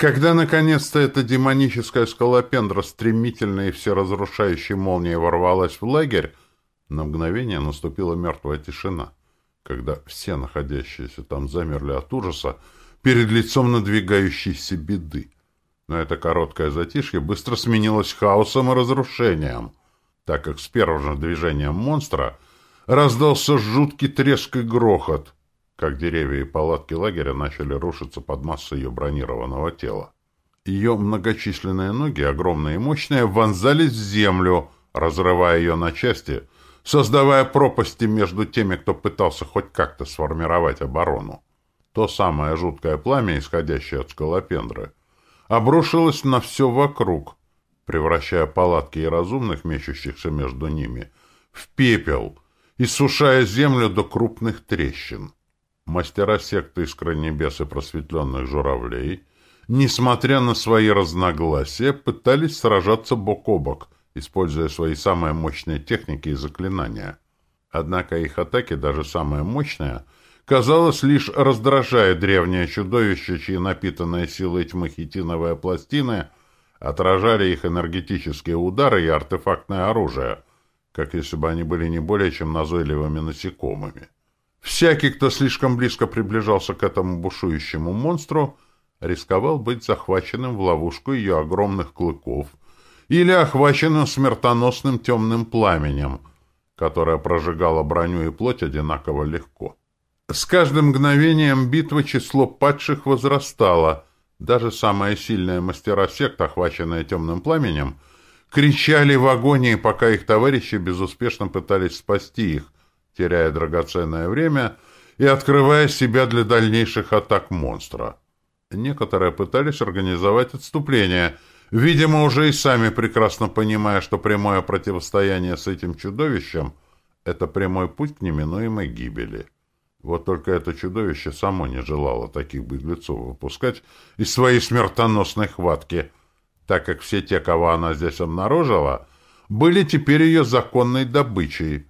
Когда, наконец-то, эта демоническая скалопендра стремительно и всеразрушающей молнией ворвалась в лагерь, на мгновение наступила мертвая тишина, когда все находящиеся там замерли от ужаса перед лицом надвигающейся беды. Но это короткое затишье быстро сменилось хаосом и разрушением, так как с первым же движением монстра раздался жуткий треск и грохот — как деревья и палатки лагеря начали рушиться под массой ее бронированного тела. Ее многочисленные ноги, огромные и мощные, вонзались в землю, разрывая ее на части, создавая пропасти между теми, кто пытался хоть как-то сформировать оборону. То самое жуткое пламя, исходящее от скалопендры, обрушилось на все вокруг, превращая палатки и разумных, мечущихся между ними, в пепел, иссушая землю до крупных трещин. Мастера секты Искры Небес и просветленных журавлей, несмотря на свои разногласия, пытались сражаться бок о бок, используя свои самые мощные техники и заклинания. Однако их атаки, даже самые мощные, казалось, лишь раздражая древнее чудовище, чьи напитанные силой тьмы хитиновые пластины отражали их энергетические удары и артефактное оружие, как если бы они были не более чем назойливыми насекомыми. Всякий, кто слишком близко приближался к этому бушующему монстру, рисковал быть захваченным в ловушку ее огромных клыков или охваченным смертоносным темным пламенем, которое прожигало броню и плоть одинаково легко. С каждым мгновением битвы число падших возрастало. Даже самые сильные мастера сект, охваченные темным пламенем, кричали в агонии, пока их товарищи безуспешно пытались спасти их, теряя драгоценное время и открывая себя для дальнейших атак монстра. Некоторые пытались организовать отступление, видимо, уже и сами прекрасно понимая, что прямое противостояние с этим чудовищем — это прямой путь к неминуемой гибели. Вот только это чудовище само не желало таких беглецов выпускать из своей смертоносной хватки, так как все те, кого она здесь обнаружила, были теперь ее законной добычей —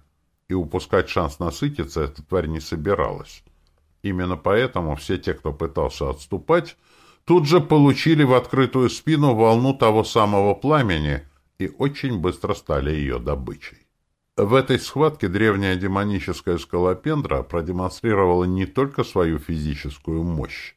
и упускать шанс насытиться эта тварь не собиралась. Именно поэтому все те, кто пытался отступать, тут же получили в открытую спину волну того самого пламени и очень быстро стали ее добычей. В этой схватке древняя демоническая скалопендра продемонстрировала не только свою физическую мощь,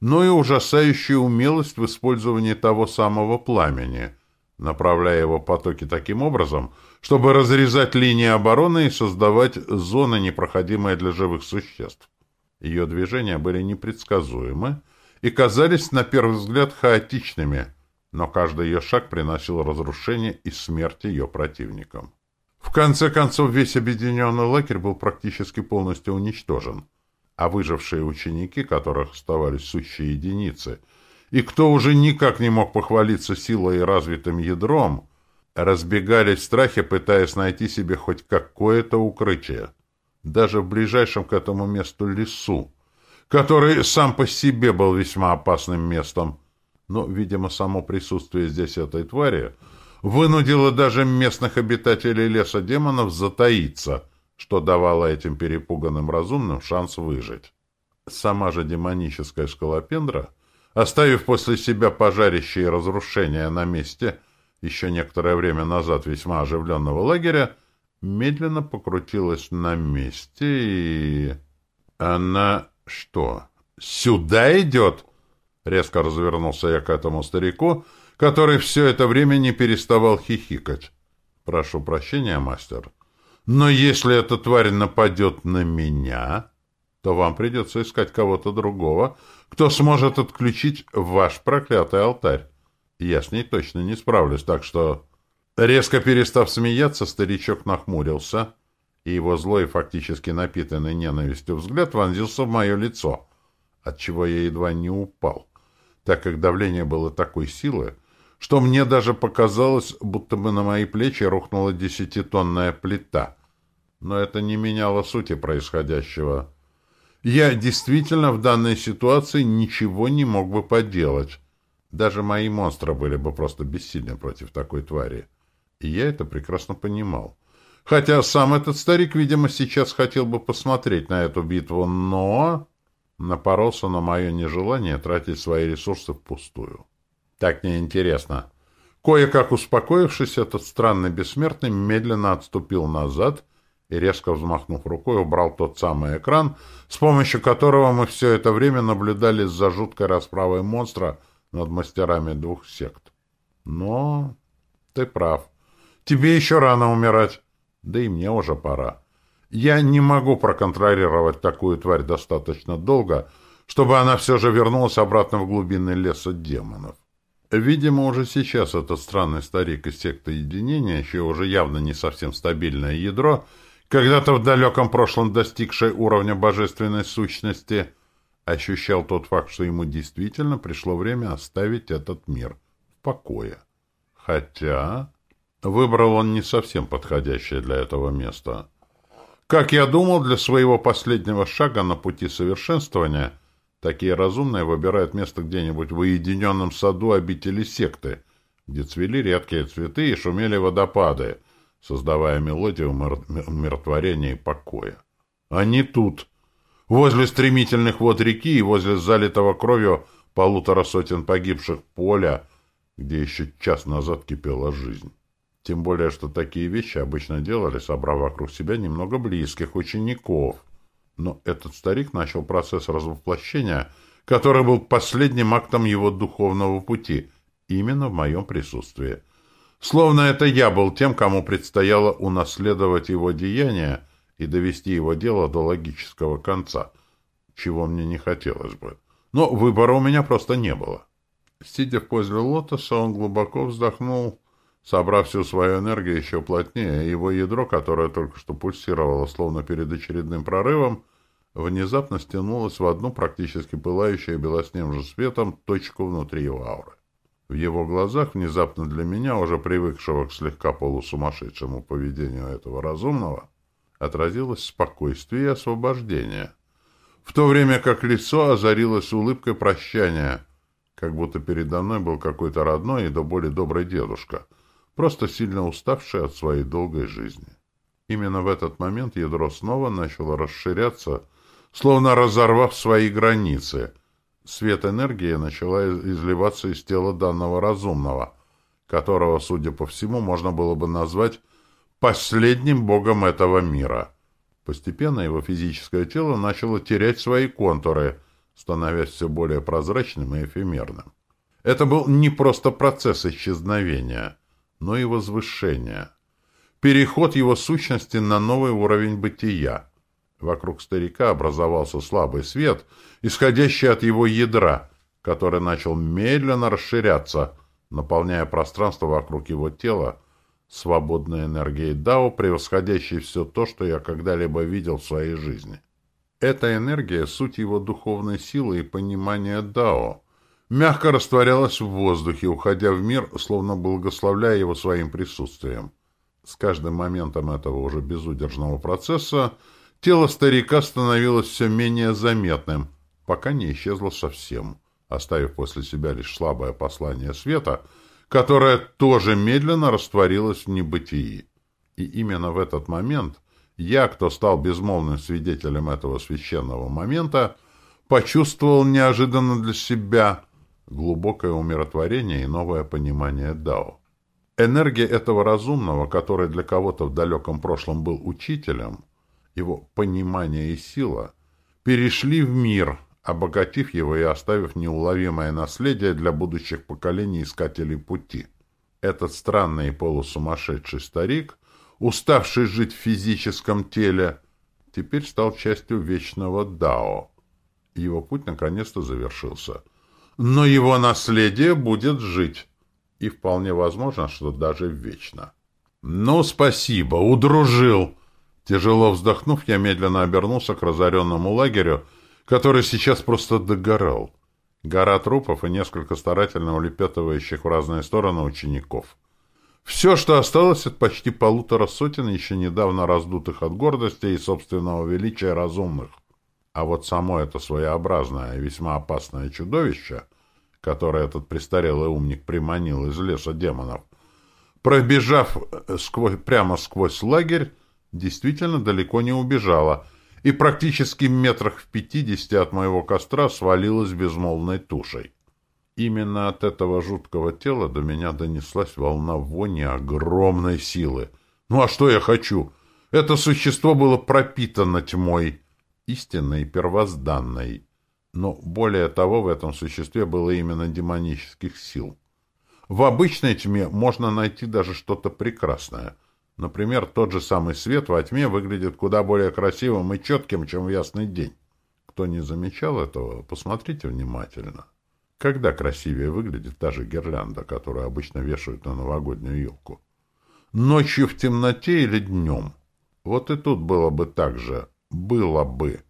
но и ужасающую умелость в использовании того самого пламени — направляя его потоки таким образом, чтобы разрезать линии обороны и создавать зоны, непроходимые для живых существ. Ее движения были непредсказуемы и казались на первый взгляд хаотичными, но каждый ее шаг приносил разрушение и смерть ее противникам. В конце концов, весь объединенный лагерь был практически полностью уничтожен, а выжившие ученики, которых оставались сущие единицы – и кто уже никак не мог похвалиться силой и развитым ядром, разбегались в страхе, пытаясь найти себе хоть какое-то укрытие. Даже в ближайшем к этому месту лесу, который сам по себе был весьма опасным местом. Но, видимо, само присутствие здесь этой твари вынудило даже местных обитателей леса демонов затаиться, что давало этим перепуганным разумным шанс выжить. Сама же демоническая скалопендра — Оставив после себя пожарище и разрушения на месте еще некоторое время назад весьма оживленного лагеря, медленно покрутилась на месте и... Она что, сюда идет? Резко развернулся я к этому старику, который все это время не переставал хихикать. Прошу прощения, мастер, но если эта тварь нападет на меня, то вам придется искать кого-то другого, кто сможет отключить ваш проклятый алтарь. Я с ней точно не справлюсь, так что...» Резко перестав смеяться, старичок нахмурился, и его злой, фактически напитанный ненавистью взгляд вонзился в мое лицо, отчего я едва не упал, так как давление было такой силы, что мне даже показалось, будто бы на мои плечи рухнула десятитонная плита. Но это не меняло сути происходящего. Я действительно в данной ситуации ничего не мог бы поделать. Даже мои монстры были бы просто бессильны против такой твари. И я это прекрасно понимал. Хотя сам этот старик, видимо, сейчас хотел бы посмотреть на эту битву, но... напоролся на мое нежелание тратить свои ресурсы впустую. Так неинтересно. Кое-как успокоившись, этот странный бессмертный медленно отступил назад и, резко взмахнув рукой, убрал тот самый экран, с помощью которого мы все это время наблюдали за жуткой расправой монстра над мастерами двух сект. Но ты прав. Тебе еще рано умирать. Да и мне уже пора. Я не могу проконтролировать такую тварь достаточно долго, чтобы она все же вернулась обратно в глубины леса демонов. Видимо, уже сейчас этот странный старик из секты единения, еще уже явно не совсем стабильное ядро, когда-то в далеком прошлом достигшее уровня божественной сущности, ощущал тот факт, что ему действительно пришло время оставить этот мир в покое. Хотя выбрал он не совсем подходящее для этого место. Как я думал, для своего последнего шага на пути совершенствования – Такие разумные выбирают место где-нибудь в уединенном саду обители секты, где цвели редкие цветы и шумели водопады, создавая мелодию умиротворения и покоя. А не тут, возле стремительных вод реки и возле залитого кровью полутора сотен погибших поля, где еще час назад кипела жизнь. Тем более, что такие вещи обычно делали, собрав вокруг себя немного близких учеников — но этот старик начал процесс развоплощения, который был последним актом его духовного пути, именно в моем присутствии. Словно это я был тем, кому предстояло унаследовать его деяния и довести его дело до логического конца, чего мне не хотелось бы. Но выбора у меня просто не было. Сидя в позе лотоса, он глубоко вздохнул Собрав всю свою энергию еще плотнее, его ядро, которое только что пульсировало, словно перед очередным прорывом, внезапно стянулось в одну практически пылающую белоснежным светом точку внутри его ауры. В его глазах, внезапно для меня, уже привыкшего к слегка полусумасшедшему поведению этого разумного, отразилось спокойствие и освобождение, в то время как лицо озарилось улыбкой прощания, как будто передо мной был какой-то родной и до боли добрый дедушка — просто сильно уставший от своей долгой жизни. Именно в этот момент ядро снова начало расширяться, словно разорвав свои границы. Свет энергии начала изливаться из тела данного разумного, которого, судя по всему, можно было бы назвать последним богом этого мира. Постепенно его физическое тело начало терять свои контуры, становясь все более прозрачным и эфемерным. Это был не просто процесс исчезновения — но и возвышение. Переход его сущности на новый уровень бытия. Вокруг старика образовался слабый свет, исходящий от его ядра, который начал медленно расширяться, наполняя пространство вокруг его тела свободной энергией Дао, превосходящей все то, что я когда-либо видел в своей жизни. Эта энергия — суть его духовной силы и понимания Дао — мягко растворялась в воздухе, уходя в мир, словно благословляя его своим присутствием. С каждым моментом этого уже безудержного процесса тело старика становилось все менее заметным, пока не исчезло совсем, оставив после себя лишь слабое послание света, которое тоже медленно растворилось в небытии. И именно в этот момент я, кто стал безмолвным свидетелем этого священного момента, почувствовал неожиданно для себя глубокое умиротворение и новое понимание Дао. Энергия этого разумного, который для кого-то в далеком прошлом был учителем, его понимание и сила, перешли в мир, обогатив его и оставив неуловимое наследие для будущих поколений искателей пути. Этот странный и полусумасшедший старик, уставший жить в физическом теле, теперь стал частью вечного Дао. Его путь наконец-то завершился — но его наследие будет жить. И вполне возможно, что даже вечно. «Ну, спасибо, удружил!» Тяжело вздохнув, я медленно обернулся к разоренному лагерю, который сейчас просто догорал. Гора трупов и несколько старательно улепетывающих в разные стороны учеников. Все, что осталось от почти полутора сотен еще недавно раздутых от гордости и собственного величия разумных. А вот само это своеобразное и весьма опасное чудовище, которое этот престарелый умник приманил из леса демонов, пробежав сквозь, прямо сквозь лагерь, действительно далеко не убежало и практически метрах в пятидесяти от моего костра свалилась безмолвной тушей. Именно от этого жуткого тела до меня донеслась волна вони огромной силы. Ну а что я хочу? Это существо было пропитано тьмой, истинной и первозданной. Но более того, в этом существе было именно демонических сил. В обычной тьме можно найти даже что-то прекрасное. Например, тот же самый свет во тьме выглядит куда более красивым и четким, чем в ясный день. Кто не замечал этого, посмотрите внимательно. Когда красивее выглядит та же гирлянда, которую обычно вешают на новогоднюю елку? Ночью в темноте или днем? Вот и тут было бы так же. Было бы.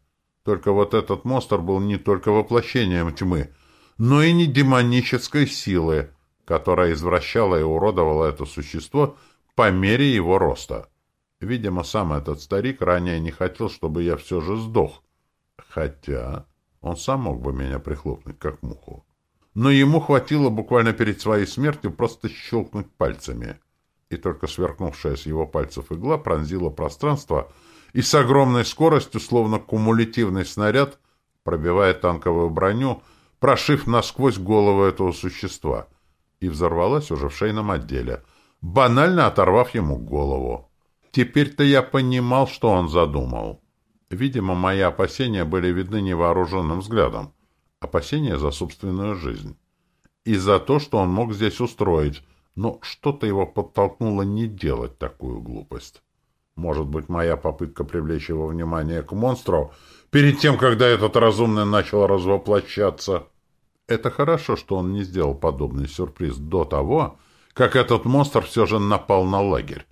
Только вот этот монстр был не только воплощением тьмы, но и не демонической силы, которая извращала и уродовала это существо по мере его роста. Видимо, сам этот старик ранее не хотел, чтобы я все же сдох. Хотя он сам мог бы меня прихлопнуть, как муху но ему хватило буквально перед своей смертью просто щелкнуть пальцами. И только сверкнувшая с его пальцев игла пронзила пространство и с огромной скоростью, словно кумулятивный снаряд, пробивая танковую броню, прошив насквозь голову этого существа, и взорвалась уже в шейном отделе, банально оторвав ему голову. Теперь-то я понимал, что он задумал. Видимо, мои опасения были видны невооруженным взглядом опасения за собственную жизнь. И за то, что он мог здесь устроить, но что-то его подтолкнуло не делать такую глупость. Может быть, моя попытка привлечь его внимание к монстру перед тем, когда этот разумный начал развоплощаться. Это хорошо, что он не сделал подобный сюрприз до того, как этот монстр все же напал на лагерь,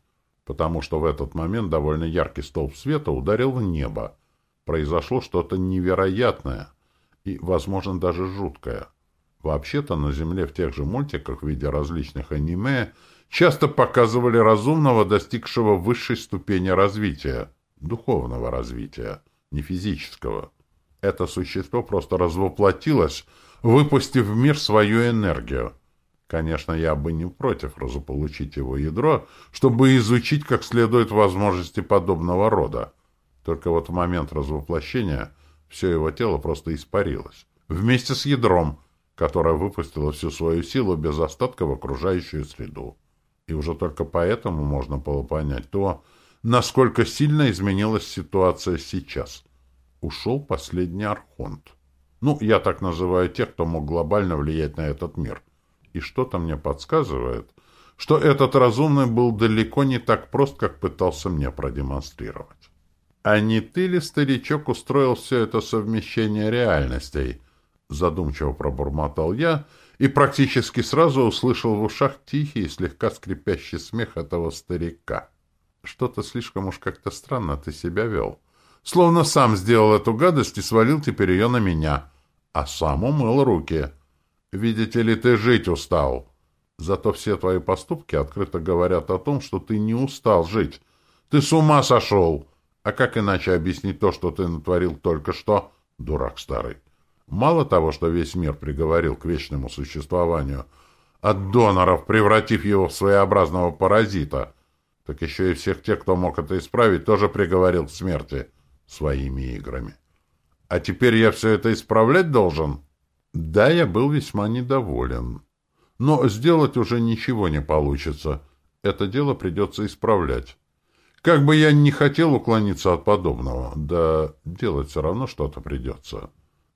потому что в этот момент довольно яркий столб света ударил в небо. Произошло что-то невероятное и, возможно, даже жуткая. Вообще-то на Земле в тех же мультиках в виде различных аниме часто показывали разумного, достигшего высшей ступени развития, духовного развития, не физического. Это существо просто развоплотилось, выпустив в мир свою энергию. Конечно, я бы не против разополучить его ядро, чтобы изучить как следует возможности подобного рода. Только вот в момент развоплощения – все его тело просто испарилось. Вместе с ядром, которое выпустило всю свою силу без остатка в окружающую среду. И уже только поэтому можно было понять то, насколько сильно изменилась ситуация сейчас. Ушел последний архонт. Ну, я так называю тех, кто мог глобально влиять на этот мир. И что-то мне подсказывает, что этот разумный был далеко не так прост, как пытался мне продемонстрировать. А не ты ли, старичок, устроил все это совмещение реальностей? Задумчиво пробормотал я и практически сразу услышал в ушах тихий и слегка скрипящий смех этого старика. Что-то слишком уж как-то странно ты себя вел. Словно сам сделал эту гадость и свалил теперь ее на меня. А сам умыл руки. Видите ли, ты жить устал. Зато все твои поступки открыто говорят о том, что ты не устал жить. Ты с ума сошел. А как иначе объяснить то, что ты натворил только что, дурак старый? Мало того, что весь мир приговорил к вечному существованию от доноров, превратив его в своеобразного паразита, так еще и всех тех, кто мог это исправить, тоже приговорил к смерти своими играми. А теперь я все это исправлять должен? Да, я был весьма недоволен. Но сделать уже ничего не получится. Это дело придется исправлять. Как бы я ни хотел уклониться от подобного, да делать все равно что-то придется.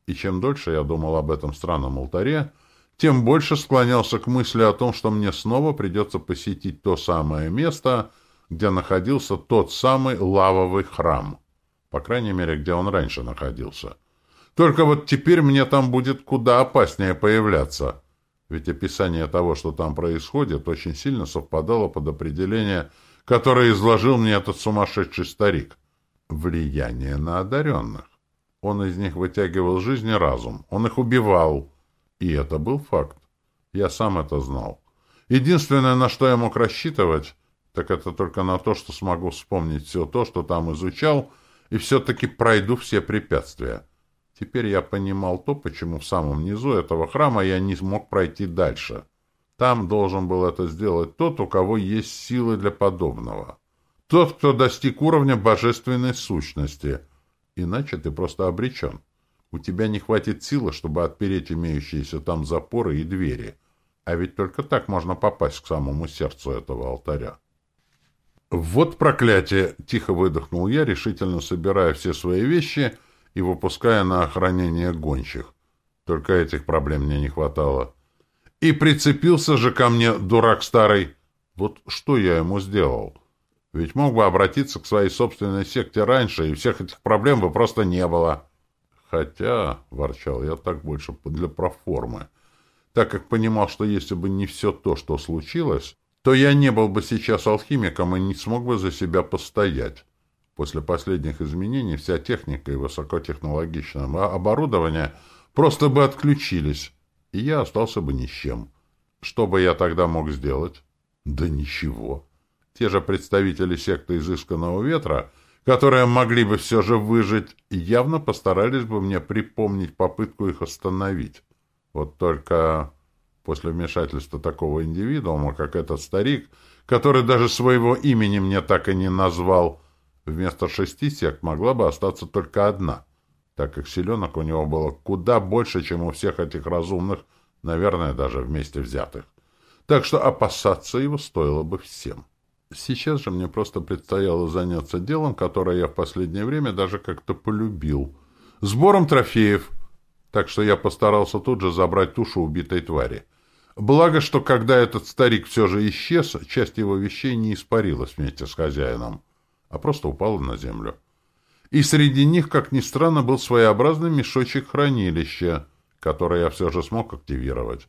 И чем дольше я думал об этом странном алтаре, тем больше склонялся к мысли о том, что мне снова придется посетить то самое место, где находился тот самый лавовый храм. По крайней мере, где он раньше находился. Только вот теперь мне там будет куда опаснее появляться. Ведь описание того, что там происходит, очень сильно совпадало под определение которое изложил мне этот сумасшедший старик. Влияние на одаренных. Он из них вытягивал жизнь и разум. Он их убивал. И это был факт. Я сам это знал. Единственное, на что я мог рассчитывать, так это только на то, что смогу вспомнить все то, что там изучал, и все-таки пройду все препятствия. Теперь я понимал то, почему в самом низу этого храма я не смог пройти дальше. Там должен был это сделать тот, у кого есть силы для подобного. Тот, кто достиг уровня божественной сущности. Иначе ты просто обречен. У тебя не хватит силы, чтобы отпереть имеющиеся там запоры и двери. А ведь только так можно попасть к самому сердцу этого алтаря. «Вот проклятие!» — тихо выдохнул я, решительно собирая все свои вещи и выпуская на охранение гончих. Только этих проблем мне не хватало. И прицепился же ко мне, дурак старый. Вот что я ему сделал? Ведь мог бы обратиться к своей собственной секте раньше, и всех этих проблем бы просто не было. Хотя, — ворчал я так больше для проформы, так как понимал, что если бы не все то, что случилось, то я не был бы сейчас алхимиком и не смог бы за себя постоять. После последних изменений вся техника и высокотехнологичное оборудование просто бы отключились, и я остался бы ни с чем. Что бы я тогда мог сделать? Да ничего. Те же представители секты изысканного ветра, которые могли бы все же выжить, явно постарались бы мне припомнить попытку их остановить. Вот только после вмешательства такого индивидуума, как этот старик, который даже своего имени мне так и не назвал, вместо шести сект могла бы остаться только одна, так как селенок у него было куда больше, чем у всех этих разумных, наверное, даже вместе взятых. Так что опасаться его стоило бы всем. Сейчас же мне просто предстояло заняться делом, которое я в последнее время даже как-то полюбил. Сбором трофеев. Так что я постарался тут же забрать тушу убитой твари. Благо, что когда этот старик все же исчез, часть его вещей не испарилась вместе с хозяином, а просто упала на землю. И среди них, как ни странно, был своеобразный мешочек хранилища, который я все же смог активировать.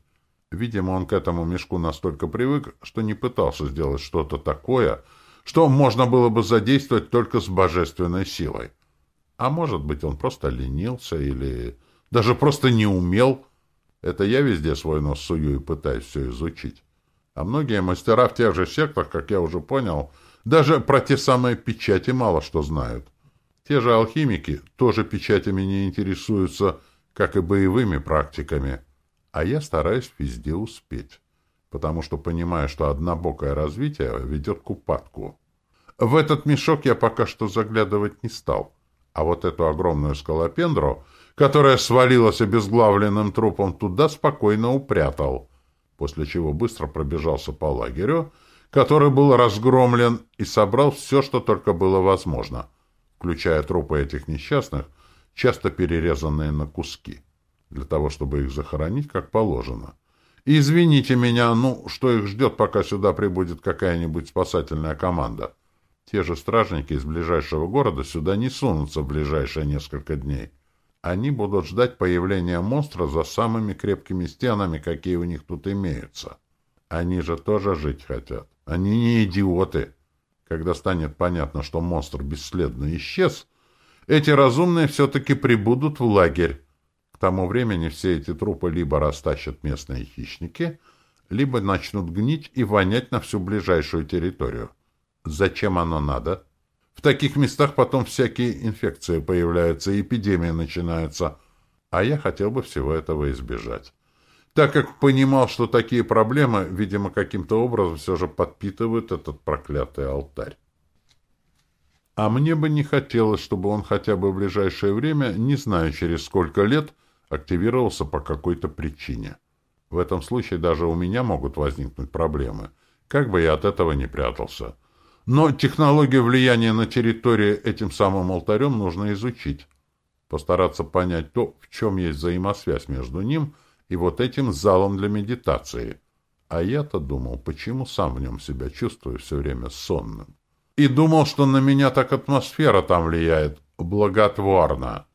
Видимо, он к этому мешку настолько привык, что не пытался сделать что-то такое, что можно было бы задействовать только с божественной силой. А может быть, он просто ленился или даже просто не умел, это я везде свой нос сую и пытаюсь все изучить. А многие мастера в тех же сектах, как я уже понял, даже про те самые печати мало что знают. Те же алхимики тоже печатями не интересуются, как и боевыми практиками. А я стараюсь везде успеть, потому что понимаю, что однобокое развитие ведет к упадку. В этот мешок я пока что заглядывать не стал, а вот эту огромную скалопендру — которая свалилась обезглавленным трупом, туда спокойно упрятал, после чего быстро пробежался по лагерю, который был разгромлен, и собрал все, что только было возможно, включая трупы этих несчастных, часто перерезанные на куски, для того, чтобы их захоронить как положено. И извините меня, ну, что их ждет, пока сюда прибудет какая-нибудь спасательная команда. Те же стражники из ближайшего города сюда не сунутся в ближайшие несколько дней. Они будут ждать появления монстра за самыми крепкими стенами, какие у них тут имеются. Они же тоже жить хотят. Они не идиоты. Когда станет понятно, что монстр бесследно исчез, эти разумные все-таки прибудут в лагерь. К тому времени все эти трупы либо растащат местные хищники, либо начнут гнить и вонять на всю ближайшую территорию. Зачем оно надо? — в таких местах потом всякие инфекции появляются, эпидемии начинаются. А я хотел бы всего этого избежать. Так как понимал, что такие проблемы, видимо, каким-то образом все же подпитывают этот проклятый алтарь. А мне бы не хотелось, чтобы он хотя бы в ближайшее время, не знаю через сколько лет, активировался по какой-то причине. В этом случае даже у меня могут возникнуть проблемы, как бы я от этого не прятался. Но технологию влияния на территорию этим самым алтарем нужно изучить. Постараться понять то, в чем есть взаимосвязь между ним и вот этим залом для медитации. А я-то думал, почему сам в нем себя чувствую все время сонным. И думал, что на меня так атмосфера там влияет благотворно.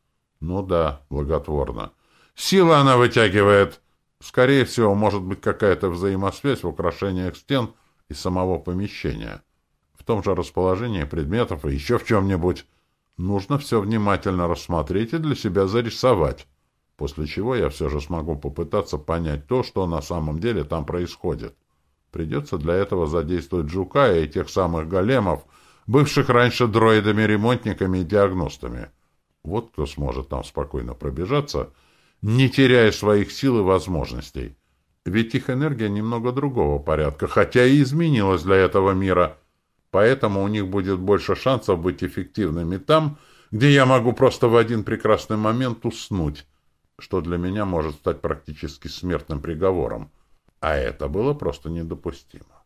Ну да, благотворно. Сила она вытягивает. Скорее всего, может быть какая-то взаимосвязь в украшениях стен и самого помещения в том же расположении предметов и еще в чем-нибудь. Нужно все внимательно рассмотреть и для себя зарисовать, после чего я все же смогу попытаться понять то, что на самом деле там происходит. Придется для этого задействовать жука и тех самых големов, бывших раньше дроидами-ремонтниками и диагностами. Вот кто сможет там спокойно пробежаться, не теряя своих сил и возможностей. Ведь их энергия немного другого порядка, хотя и изменилась для этого мира — Поэтому у них будет больше шансов быть эффективными там, где я могу просто в один прекрасный момент уснуть, что для меня может стать практически смертным приговором. А это было просто недопустимо.